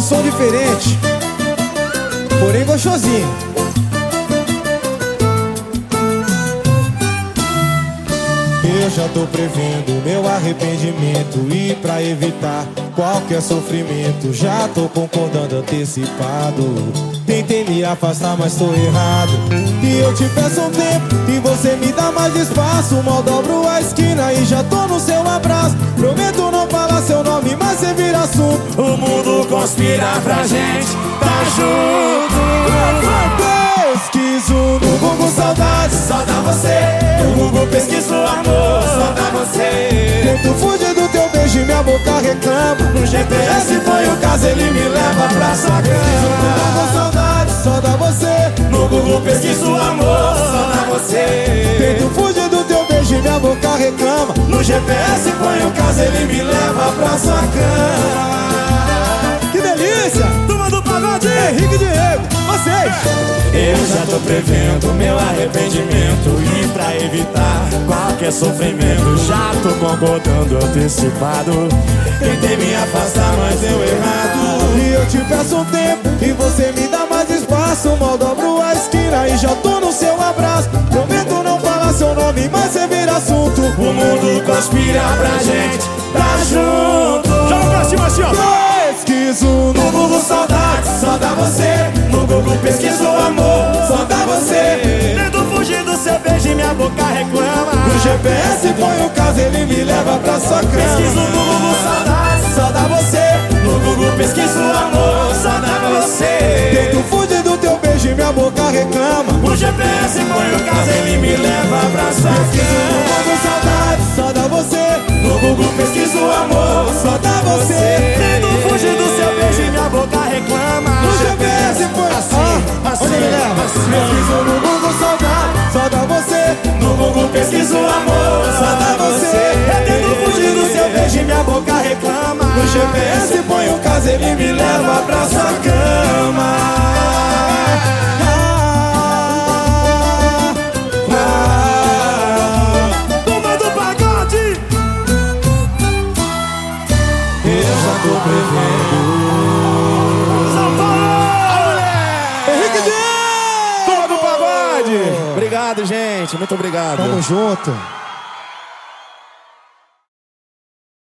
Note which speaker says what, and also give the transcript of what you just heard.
Speaker 1: um som diferente, porém gostosinho. Eu já tô prevendo meu arrependimento E pra evitar qualquer sofrimento Já tô concordando antecipado. Tentei me afastar, mas tô errado. E eu te peço um tempo E você me dá mais espaço. Mal dobro a esquina e já tô no seu abraço. Prometo não falar seu nome, mas você vira assunto.
Speaker 2: O mundo conspira pra gente. Tá junto.
Speaker 1: Pesquiso no Google saudade
Speaker 2: Só dá você. No Google pesquiso amor Só dá você.
Speaker 1: Tento fugir do teu beijo e minha boca reclama.
Speaker 2: No GPS foi o caso, ele me leva pra sua cama.
Speaker 1: Saudade, só dá você.
Speaker 2: No Google pesquiso amor Só dá você.
Speaker 1: Tento fugir do teu beijo e minha boca reclama.
Speaker 2: No GPS foi o caso, ele me leva pra sua cama Eu já tô prevendo meu arrependimento E pra evitar qualquer sofrimento Já tô concordando antecipado. Tentei me afastar, mas deu errado.
Speaker 1: E eu te peço um tempo e você me dá mais espaço. Mal dobro a esquina e já tô no seu abraço. Prometo não falar seu nome, mas você vira assunto.
Speaker 2: O mundo conspira pra gente tá junto.
Speaker 1: Joga pra cima assim, ó Pesquiso
Speaker 2: No Google saudade, só dá você Google pesquiso amor, só dá você. Tento fugir do seu beijo e minha boca reclama.
Speaker 1: No GPS põe o caso, ele me leva pra sua cama.
Speaker 2: Pesquiso no Google saudade, só dá você. No Google pesquiso amor, só dá você.
Speaker 1: Tento fugir do teu beijo e minha boca reclama.
Speaker 2: O GPS põe o caso, ele me leva pra sua
Speaker 1: No
Speaker 2: cama
Speaker 1: Google saudade, só dá você.
Speaker 2: No Google pesquiso amor,
Speaker 1: GPS põe o caso, ele me leva pra sua cama. Ah, ah,
Speaker 2: Turma do pagode.
Speaker 1: Eu já tô prevendo.
Speaker 2: São Paulo!
Speaker 1: Henrique Diego!
Speaker 2: Turma do pagode! Obrigado, gente, muito obrigado.
Speaker 1: Tamo junto